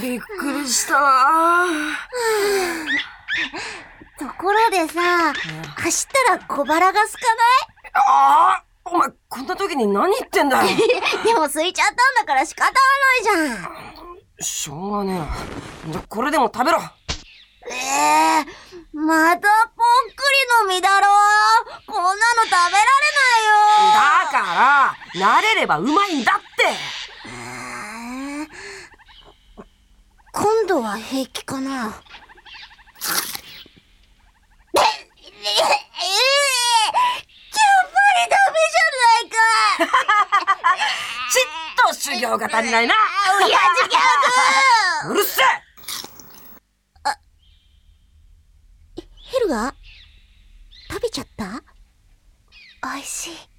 びっくりした。ところでさ、走ったら小腹が空かああお前、こんな時に何言ってんだよ。な いでも空いちゃったんだから仕方がないじゃん。しょうがねえな。じゃ、これでも食べろ。ええまたぽっくりの実だろこんなの食べられだから、慣れればうまいんだって。ないよ。今度は平気かな？ええやっぱりダメじゃないか。ちっと修行が足りないな。おやじギャグ。うるせえ。ヘルが？食べちゃった？美味しい。